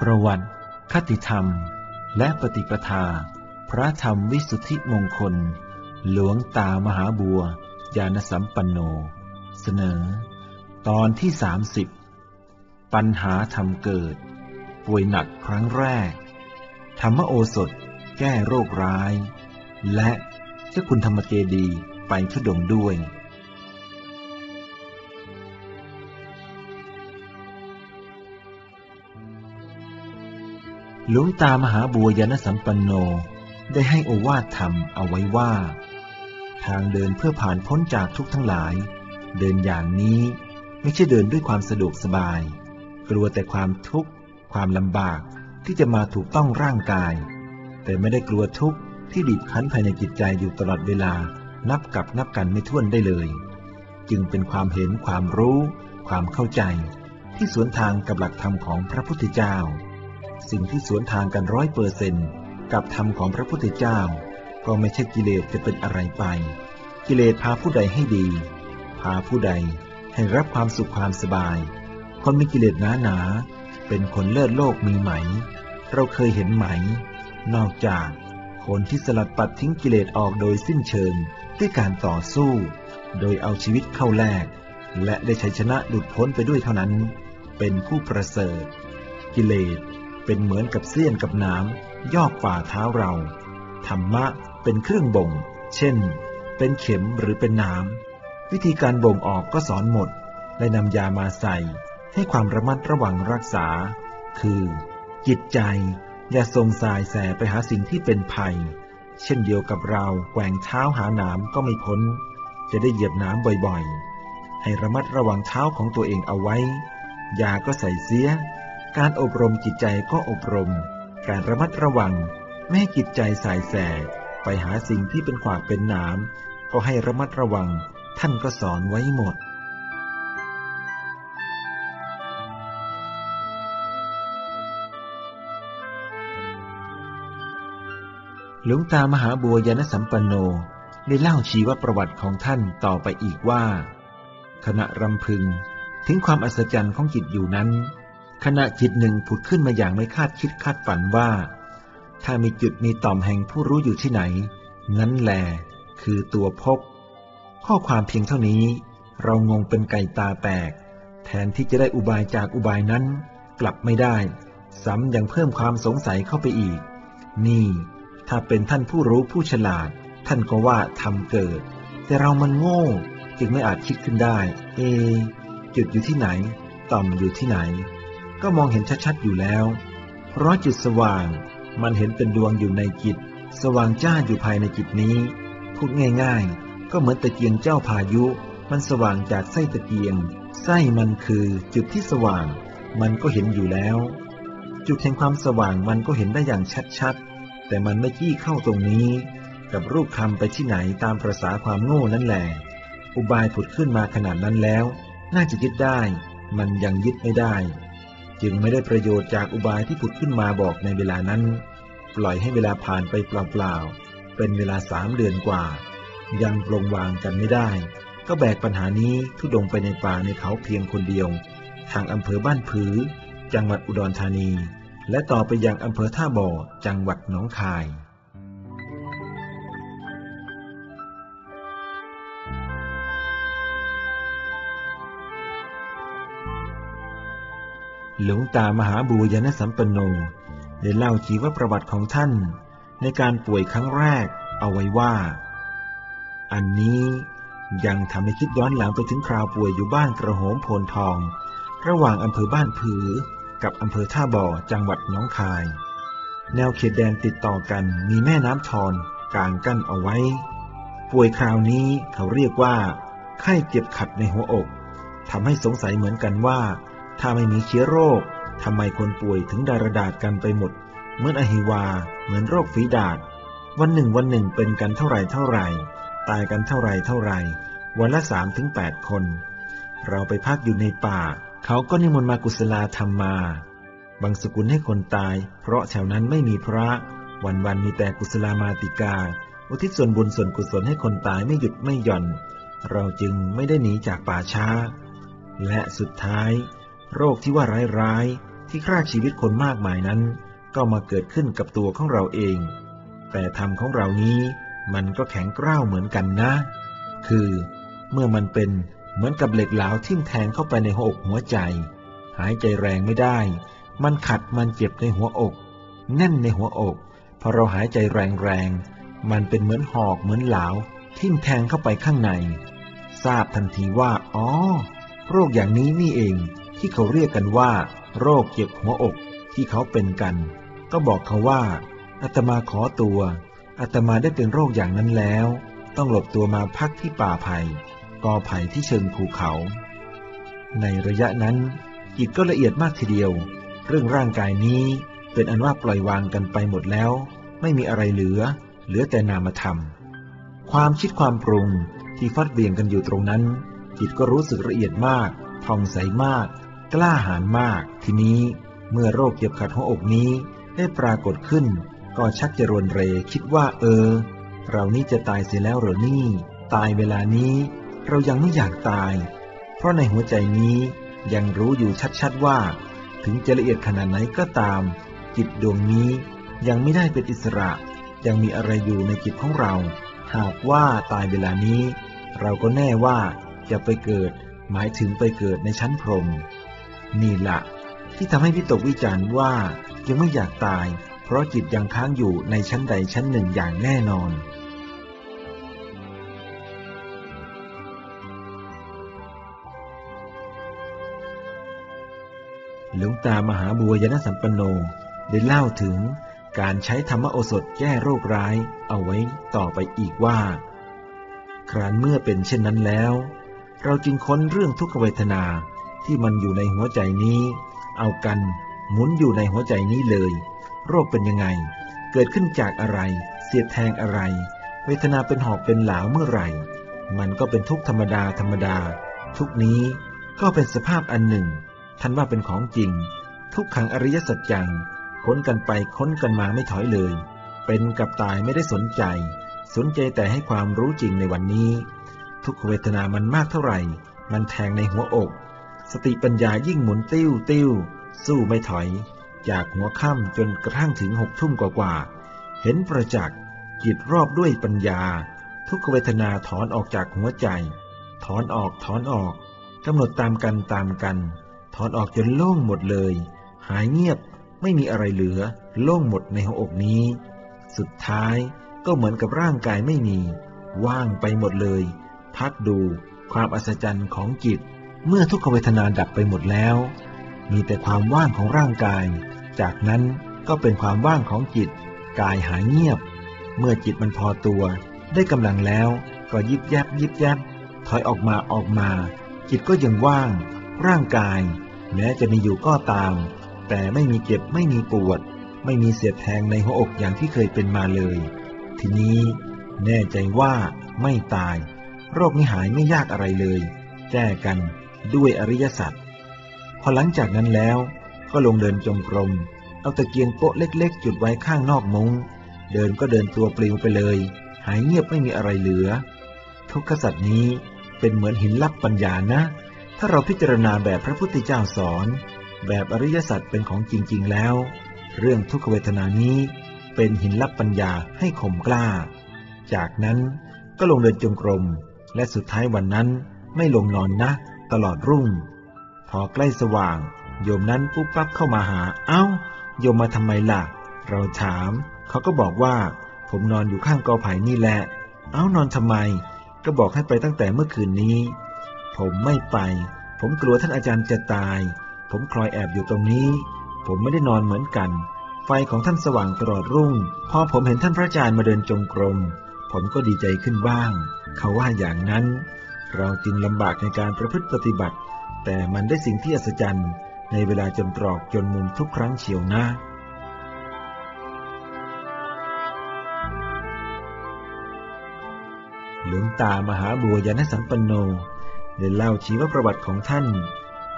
ประวัติ คติธรรม และปฏิปทา พระธรรมวิสุทธิมงคล หลวงตามหาบัว ญาณสัมปันโน เสนอ ตอนที่สามสิบปัญหาธรรมเกิด ป่วยหนักครั้งแรก ธรรมโอสถ แก้โรคร้าย และเจ้าคุณธรรมเจดีไปทุดงด้วย หลวงตามหาบัวยานสัมปันโนได้ให้โอวาทธรรมเอาไว้ว่า ทางเดินเพื่อผ่านพ้นจากทุกข์ทั้งหลาย เดินอย่างนี้ไม่ใช่เดินด้วยความสะดวกสบาย กลัวแต่ความทุกข์ ความลำบากที่จะมาถูกต้องร่างกาย แต่ไม่ได้กลัวทุกข์ที่บีบคั้นภายในจิตใจอยู่ตลอดเวลานับกับนับกันไม่ถ้วนได้เลย จึงเป็นความเห็นความรู้ ความเข้าใจ ที่สวนทางกับหลักธรรมของพระพุทธเจ้า สิ่งที่สวนทางกันร้อยเปอร์เซนกับธรรมของพระพุทธเจ้า ก็ไม่ใช่กิเลสจะเป็นอะไรไป กิเลสพาผู้ใดให้ดี พาผู้ใดให้รับความสุขความสบาย คนมีกิเลสหนาหนา เป็นคนเลิศโลกมีไหม เราเคยเห็นไหม นอกจากคนที่สลัดปัดทิ้งกิเลสออกโดยสิ้นเชิงด้วยการต่อสู้ โดยเอาชีวิตเข้าแลกและได้ชัยชนะหลุดพ้นไปด้วยเท่านั้น เป็นผู้ประเสริฐ กิเลส เป็นเหมือนกับเสี้ยนกับน้ำยอกฝ่าเท้าเรา ธรรมะเป็นเครื่องบ่ง เช่น เป็นเข็มหรือเป็นน้ำวิธีการบ่งออกก็สอนหมด และนำยามาใส่ ให้ความระมัดระวังรักษา คือ จิตใจ อย่าส่งสายแสไปหาสิ่งที่เป็นภัย เช่นเดียวกับเราแกว่งเท้าหาหนามก็ไม่พ้น จะได้เหยียบน้ำบ่อยๆ ให้ระมัดระวังเท้าของตัวเองเอาไว้ ยาก็ใส่เสีย การอบรมจิตใจก็อบรม การระมัดระวัง ไม่ให้จิตใจสายแส ไปหาสิ่งที่เป็นขวากเป็นหนาม ก็ให้ระมัดระวัง ท่านก็สอนไว้หมดหลวงตามหาบัวยานสัมปันโนได้เล่าชีวประวัติของท่านต่อไปอีกว่า ขณะรำพึงถึงความอัศจรรย์ของจิตอยู่นั้น ขณะจิตหนึ่งผุดขึ้นมาอย่างไม่คาดคิดคาดฝันว่า ถ้ามีจุดมีต่อมแห่งผู้รู้อยู่ที่ไหน นั้นแหลคือตัวพบ ข้อความเพียงเท่านี้ เรางงเป็นไก่ตาแตก แทนที่จะได้อุบายจากอุบายนั้น กลับไม่ได้ซ้ำยังเพิ่มความสงสัยเข้าไปอีก นี่ ถ้าเป็นท่านผู้รู้ผู้ฉลาด ท่านก็ว่าทำเกิด แต่เรามันโง่ จึงไม่อาจคิดขึ้นได้ เอ จุดอยู่ที่ไหน ต่อมอยู่ที่ไหน ก็มองเห็นชัดๆอยู่แล้ว เพราะจุดสว่างมันเห็นเป็นดวงอยู่ในจิต สว่างจ้าอยู่ภายในจิตนี้ พูดง่ายๆ ก็เหมือนตะเกียงเจ้าพายุ มันสว่างจากไส้ตะเกียง ไส้มันคือจุดที่สว่าง มันก็เห็นอยู่แล้ว จุดแห่งความสว่างมันก็เห็นได้อย่างชัดๆ แต่มันไม่ขี้เข้าตรงนี้ กับรูปคำไปที่ไหนตามประษาความโง่นั่นแหละอุบายผุดขึ้นมาขนาดนั้นแล้ว น่าจะยึดได้ มันยังยึดไม่ได้ จึงไม่ได้ประโยชน์จากอุบายที่ผุดขึ้นมาบอกในเวลานั้น ปล่อยให้เวลาผ่านไปเปล่าๆเป็นเวลาสามเดือนกว่า ยังปลงวางกันไม่ได้ ก็แบกปัญหานี้ทุดงไปในป่าในเขาเพียงคนเดียว ทางอำเภอบ้านผือ จังหวัดอุดรธานี และต่อไปยังอำเภอท่าบ่อ จังหวัดหนองคาย หลวงตามหาบูญนสัมปันโนได้เล่าชีวประวัติของท่าน ในการป่วยครั้งแรกเอาไว้ว่า อันนี้ยังทำให้คิดย้อนหลังไปถึงคราวป่วยอยู่บ้านกระโหมโพนทอง ระหว่างอำเภอบ้านผือ กับอำเภอท่าบ่อจังหวัดน้องคาย แนวเขตแดนติดต่อกันมีแม่น้ำทอนกลางกั้นเอาไว้ ป่วยคราวนี้เขาเรียกว่า ไข้เจ็บขัดในหัวอกทำให้สงสัยเหมือนกันว่า ถ้าไม่มีเชื้อโรคทำไมคนป่วยถึงดารดาษกันไปหมด เหมือนอหิวา เหมือนโรคฝีดาษวันหนึ่งวันหนึ่งเป็นกันเท่าไรเท่าไรตายกันเท่าไรเท่าไรวันละสามถึงแปดคน เราไปพักอยู่ในป่า เขาก็นิมนต์มากุศลาธรรมมา บางสกุลให้คนตาย เพราะแถวนั้นไม่มีพระ วันวันมีแต่กุศลามาติกา อุทิศส่วนบุญส่วนกุศลให้คนตายไม่หยุดไม่หย่อน เราจึงไม่ได้หนีจากป่าช้า และสุดท้าย โรคที่ว่าร้ายร้ายที่ฆ่าชีวิตคนมากมายนั้น ก็มาเกิดขึ้นกับตัวของเราเอง แต่ธรรมของเรานี้มันก็แข็งกร้าวเหมือนกันนะ คือ เมื่อมันเป็นเหมือนกับเหล็กเหลาทิ่มแทงเข้าไปในหัวอกหัวใจ หายใจแรงไม่ได้ มันขัดมันเจ็บในหัวอก แน่นในหัวอก พอเราหายใจแรงๆ มันเป็นเหมือนหอกเหมือนเหลาทิ่มแทงเข้าไปข้างใน ทราบทันทีว่า อ๋อ โรคอย่างนี้นี่เอง ที่เขาเรียกกันว่า โรคเจ็บหัวอกที่เขาเป็นกัน ก็บอกเขาว่าอาตมาขอตัวอาตมาได้เป็นโรคอย่างนั้นแล้ว ต้องหลบตัวมาพักที่ป่าไผ่กอไผ่ที่เชิงภูเขา ในระยะนั้นจิตก็ละเอียดมากทีเดียว เรื่องร่างกายนี้เป็นอันว่าปล่อยวางกันไปหมดแล้ว ไม่มีอะไรเหลือ เหลือแต่นามธรรม ความคิดความปรุงที่ฟัดเบี่ยงกันอยู่ตรงนั้น จิตก็รู้สึกละเอียดมากผ่องใสมาก กล้าหาญมาก ทีนี้เมื่อโรคเจ็บขัดหัวอกนี้ได้ปรากฏขึ้น ก็ชักจะรวนเรคิดว่าเออ เรานี่จะตายเสียแล้วหรือนี่ ตายเวลานี้ เรายังไม่อยากตาย เพราะในหัวใจนี้ยังรู้อยู่ชัดๆว่า ถึงจะละเอียดขนาดไหนก็ตาม จิตดวงนี้ยังไม่ได้เป็นอิสระ ยังมีอะไรอยู่ในจิตของเรา หากว่าตายเวลานี้ เราก็แน่ว่าจะไปเกิด หมายถึงไปเกิดในชั้นพรหม นี่ละที่ทำให้วิตกวิจารณ์ว่ายังไม่อยากตาย เพราะจิตยังค้างอยู่ในชั้นใดชั้นหนึ่งอย่างแน่นอน หลวงตามหาบัวยนสัมปันโนได้เล่าถึงการใช้ธรรมโอสถแก้โรคร้ายเอาไว้ต่อไปอีกว่า ครานเมื่อเป็นเช่นนั้นแล้ว เราจึงค้นเรื่องทุกขเวทนา ที่มันอยู่ในหัวใจนี้ เอากันหมุนอยู่ในหัวใจนี้เลย โรคเป็นยังไง เกิดขึ้นจากอะไร เสียดแทงอะไร เวทนาเป็นหอบเป็นหลาวเมื่อไหร่ มันก็เป็นทุกธรรมดาธรรมดา ทุกนี้ก็เป็นสภาพอันหนึ่ง ท่านว่าเป็นของจริง ทุกขังอริยสัจจัง ค้นกันไปค้นกันมาไม่ถอยเลย เป็นกับตายไม่ได้สนใจ สนใจแต่ให้ความรู้จริงในวันนี้ ทุกเวทนามันมากเท่าไหร่ มันแทงในหัวอก สติปัญญายิ่งหมุนติ้วติ้วสู้ไม่ถอย จากหัวค่ำจนกระทั่งถึงหกทุ่มกว่าๆเห็นประจักษ์จิตรอบด้วยปัญญา ทุกเวทนาถอนออกจากหัวใจ ถอนออกถอนออกกำหนดตามกันตามกัน ถอนออกจนโล่งหมดเลย หายเงียบไม่มีอะไรเหลือ โล่งหมดในหัวอกนี้ สุดท้ายก็เหมือนกับร่างกายไม่มี ว่างไปหมดเลย พักดูความอัศจรรย์ของจิต เมื่อทุกขเวทนาดับไปหมดแล้ว มีแต่ความว่างของร่างกาย จากนั้นก็เป็นความว่างของจิต กายหายเงียบ เมื่อจิตมันพอตัว ได้กำลังแล้วก็ยิบยับยิบยับถอยออกมาออกมา จิตก็ยังว่าง ร่างกาย แม้จะมีอยู่ก็ตาม แต่ไม่มีเจ็บไม่มีปวด ไม่มีเสียดแทงในหัวอกอย่างที่เคยเป็นมาเลย ทีนี้แน่ใจว่าไม่ตาย โรคนี้หายไม่ยากอะไรเลย แก้กัน ด้วยอริยสัจพอหลังจากนั้นแล้วก็ลงเดินจงกรม เอาตะเกียงโป๊ะเล็กๆ จุดไว้ข้างนอกมุง้ง เดินก็เดินตัวปลิวไปเลย หายเงียบไม่มีอะไรเหลือ ทุกขสัตว์นี้เป็นเหมือนหินลับปัญญานะ ถ้าเราพิจารณาแบบพระพุทธเจ้าสอน แบบอริยสัจเป็นของจริงๆแล้ว เรื่องทุกขเวทนานี้เป็นหินลับปัญญาให้ข่มกล้า จากนั้นก็ลงเดินจงกรม และสุดท้ายวันนั้นไม่ลงนอนนะ ตลอดรุ่ง พอใกล้สว่าง โยมนั้นปุ๊บปั๊บเข้ามาหา เอา้า โยมมาทำไมล่ะ เราถาม เขาก็บอกว่า ผมนอนอยู่ข้างกอไผ่นี่แหละ เอา้านอนทำไม ก็บอกให้ไปตั้งแต่เมื่อคืนนี้ ผมไม่ไป ผมกลัวท่านอาจารย์จะตาย ผมคลอยแอบอยู่ตรงนี้ ผมไม่ได้นอนเหมือนกัน ไฟของท่านสว่างตลอดรุ่ง พอผมเห็นท่านพระอาจารย์มาเดินจงกรม ผมก็ดีใจขึ้นบ้าง เขาว่าอย่างนั้น เราจึงลำบากในการประพฤติปฏิบัติ แต่มันได้สิ่งที่อัศจรรย์ ในเวลาจนตรอกจนมุมทุกครั้งเฉียวนะหลวงตามหาบัวยานสัมปันโนได้เล่าชีวประวัติของท่าน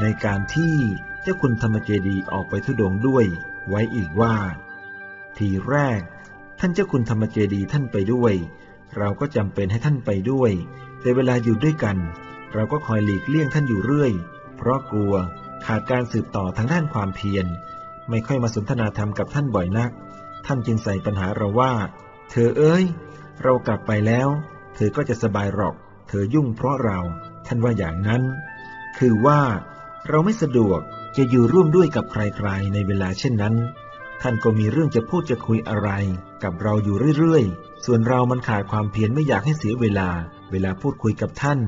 ในการที่เจ้าคุณธรรมเจดีออกไปทุดงด้วย ไว้อีกว่า ทีแรก ท่านเจ้าคุณธรรมเจดีท่านไปด้วย เราก็จำเป็นให้ท่านไปด้วย แต่เวลาอยู่ด้วยกัน เราก็คอยหลีกเลี่ยงท่านอยู่เรื่อย เพราะกลัวขาดการสืบต่อทางด้านความเพียร ไม่ค่อยมาสนทนาธรรมกับท่านบ่อยนัก ท่านจึงใส่ปัญหาเราว่า เธอเอ้ย เรากลับไปแล้ว เธอก็จะสบายหรอก เธอยุ่งเพราะเรา ท่านว่าอย่างนั้น คือว่าเราไม่สะดวกจะอยู่ร่วมด้วยกับใครๆ ในเวลาเช่นนั้น ท่านก็มีเรื่องจะพูดจะคุยอะไร กับเราอยู่เรื่อยๆ ส่วนเรามันขาดความเพียรไม่อยากให้เสียเวลา เวลาพูดคุยกับท่าน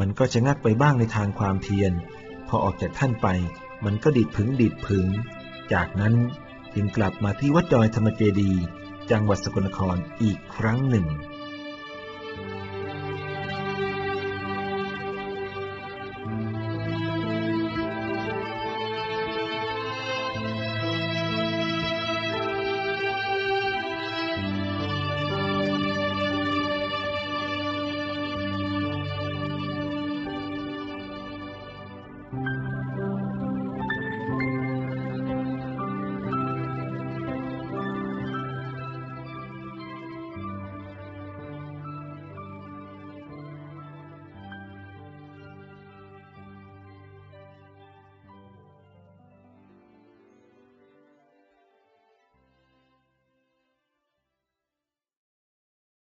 มันก็จะงักไปบ้างในทางความเพียร พอออกจากท่านไป มันก็ดิดผึงดิดผึง จากนั้นจึงกลับมาที่วัดดอยธรรมเจดี จังหวัดสกลนครอีกครั้งหนึ่ง